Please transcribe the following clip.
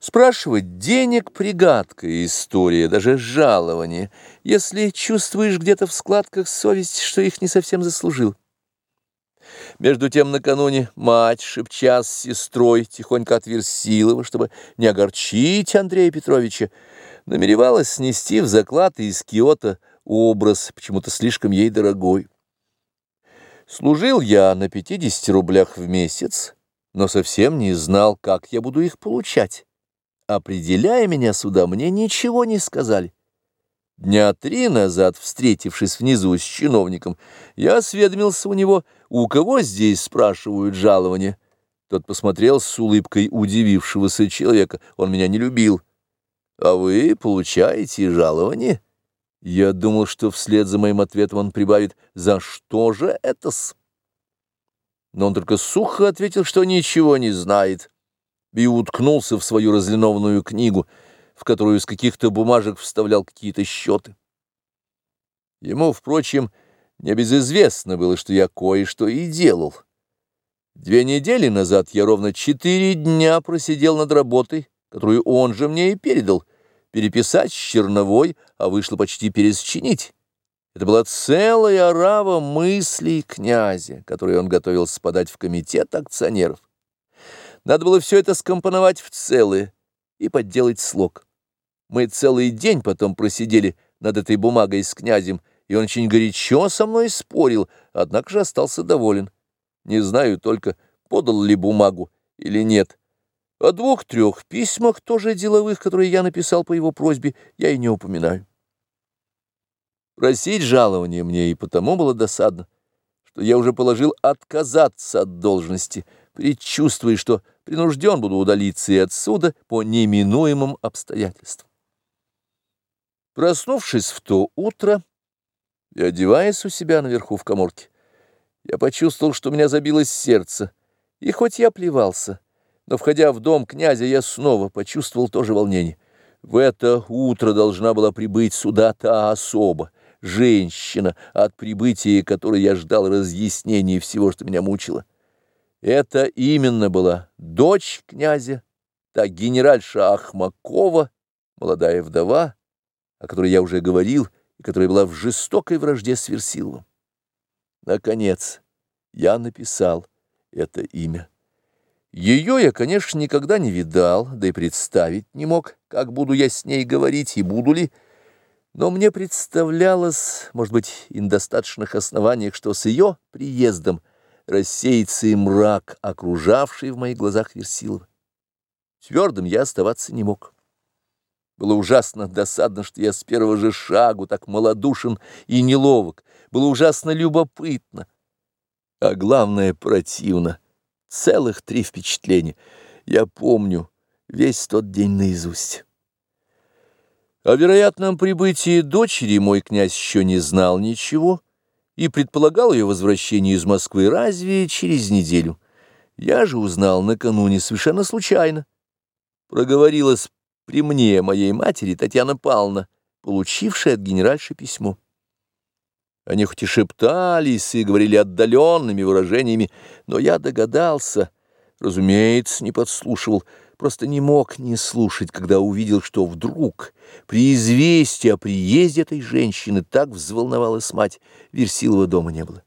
Спрашивать денег — пригадкая история, даже жалование, если чувствуешь где-то в складках совесть, что их не совсем заслужил. Между тем накануне мать, шепча с сестрой, тихонько от Версилова, чтобы не огорчить Андрея Петровича, намеревалась снести в заклад из Киота образ, почему-то слишком ей дорогой. Служил я на 50 рублях в месяц, но совсем не знал, как я буду их получать. Определяя меня сюда, мне ничего не сказали. Дня три назад, встретившись внизу с чиновником, я осведомился у него, у кого здесь спрашивают жалование. Тот посмотрел с улыбкой удивившегося человека. Он меня не любил. «А вы получаете жалование?» Я думал, что вслед за моим ответом он прибавит «За что же это-с?» Но он только сухо ответил, что ничего не знает и уткнулся в свою разлинованную книгу, в которую из каких-то бумажек вставлял какие-то счеты. Ему, впрочем, небезызвестно было, что я кое-что и делал. Две недели назад я ровно четыре дня просидел над работой, которую он же мне и передал, переписать с черновой, а вышло почти пересчинить. Это была целая орава мыслей князя, которые он готовился подать в комитет акционеров. Надо было все это скомпоновать в целое и подделать слог. Мы целый день потом просидели над этой бумагой с князем, и он очень горячо со мной спорил, однако же остался доволен. Не знаю только, подал ли бумагу или нет. О двух-трех письмах, тоже деловых, которые я написал по его просьбе, я и не упоминаю. Просить жалования мне и потому было досадно, что я уже положил отказаться от должности — предчувствуя, что принужден буду удалиться и отсюда по неминуемым обстоятельствам. Проснувшись в то утро и одеваясь у себя наверху в коморке, я почувствовал, что у меня забилось сердце, и хоть я плевался, но, входя в дом князя, я снова почувствовал то же волнение. В это утро должна была прибыть сюда та особа, женщина, от прибытия которой я ждал разъяснений всего, что меня мучило. Это именно была дочь князя, та генеральша Ахмакова, молодая вдова, о которой я уже говорил, и которая была в жестокой вражде с Версиловым. Наконец, я написал это имя. Ее я, конечно, никогда не видал, да и представить не мог, как буду я с ней говорить и буду ли, но мне представлялось, может быть, и на достаточных основаниях, что с ее приездом рассеется и мрак, окружавший в моих глазах Версилова. Твердым я оставаться не мог. Было ужасно досадно, что я с первого же шагу так малодушен и неловок. Было ужасно любопытно. А главное, противно. Целых три впечатления. Я помню весь тот день наизусть. О вероятном прибытии дочери мой князь еще не знал ничего, и предполагал ее возвращение из Москвы разве через неделю. Я же узнал накануне совершенно случайно. Проговорилась при мне моей матери Татьяна Павловна, получившая от генеральши письмо. Они хоть и шептались и говорили отдаленными выражениями, но я догадался, разумеется, не подслушивал, просто не мог не слушать, когда увидел, что вдруг при известии о приезде этой женщины так взволновалась мать, Версилова дома не было.